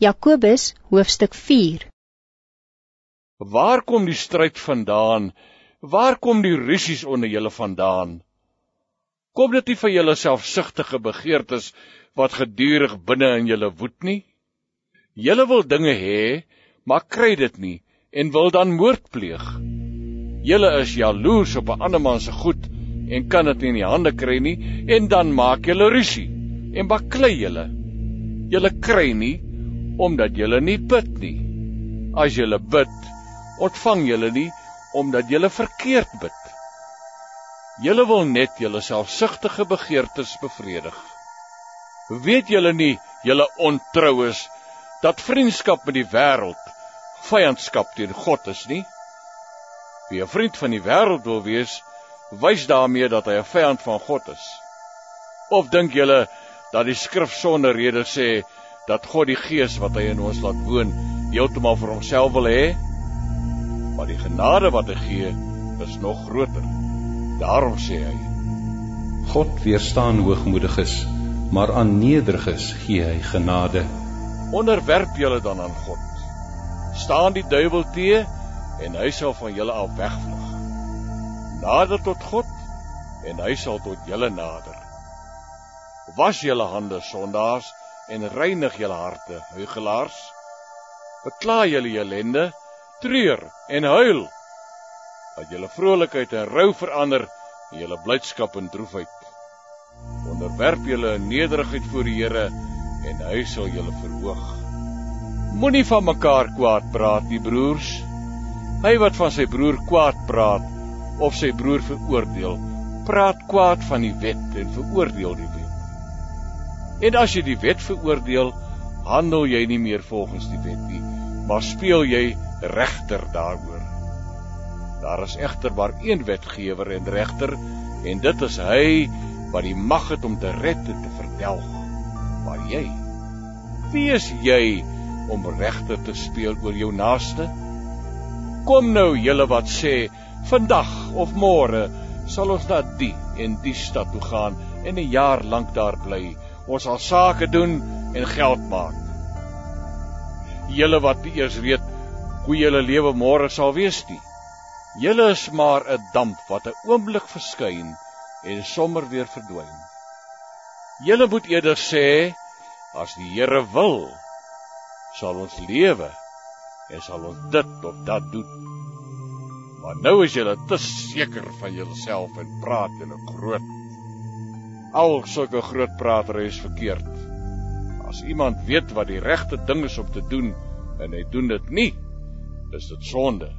Jakobus hoofstuk 4 Waar kom die stryd vandaan? Waar kom die rusies onder julle vandaan? Kom dit nie van julle selfsugtige begeertes wat gedurig binne in julle woed nie? Julle wil dinge hê, maar kry dit nie en wil dan moord pleeg. Julle is jaloers op 'n ander man se goed en kan dit nie in die hande kry nie en dan maak julle rusie en baklei julle. Julle kry nie omdat julle nie bid nie. As julle bid, ontvang julle nie omdat julle verkeerd bid. Julle wil net julle selfsugtige begeertes bevredig. Weet julle nie julle ontrou is dat vriendskap met die wêreld vyandskap teen God is nie? Wie 'n vriend van die wêreld wil wees, wys daarmee dat hy 'n vyand van God is. Of dink julle dat die skrif sonder rede sê dat God die gees wat hy in ons laat woon heeltemal vir homself wil hê. Maar die genade wat hy gee is nog groter. Daarom sê hy: God weerstaan hoogmoediges, maar aan nederiges gee hy genade. Onderwerp julle dan aan God. Staan die duiwel te en hy sal van julle af wegvlug. Nader tot God en hy sal tot julle nader. Was julle hande sondaars en reinig julle harte, huigelaars. Bekla julle ellende, treur en huil. Dat julle vrolikheid in rou verander en julle blydskap in droefheid. Onderwerp julle in nederigheid voor die Here en hy sal julle verhoog. Moenie van mekaar kwaad praat nie, broers. Hy wat van sy broer kwaad praat of sy broer veroordeel, praat kwaad van die wet en veroordeel die wet. En as jy die wet veroordeel, handel jy nie meer volgens die wet nie, maar speel jy regter daaroor. Daar is egter maar een wetgewer en regter, en dit is hy wat die mag het om te red en te verdelg. Maar jy, wie is jy om regter te speel oor jou naaste? Kom nou julle wat sê, vandag of môre sal ons na die en die stad toe gaan en 'n jaar lank daar bly Ons sal sake doen en geld maak. Julle wat nie eers weet hoe julle lewe môre sal wees nie. Julle is maar 'n damp wat 'n oomblik verskyn en sommer weer verdwyn. Julle moet eerder sê as die Here wil, sal ons lewe en sal ons dit of dat doen. Maar nou is julle te seker van julself en praat julle groot Al sulke groot prater is verkeerd. As iemand weet wat die regte ding is om te doen en hy doen dit nie, is dit sonde.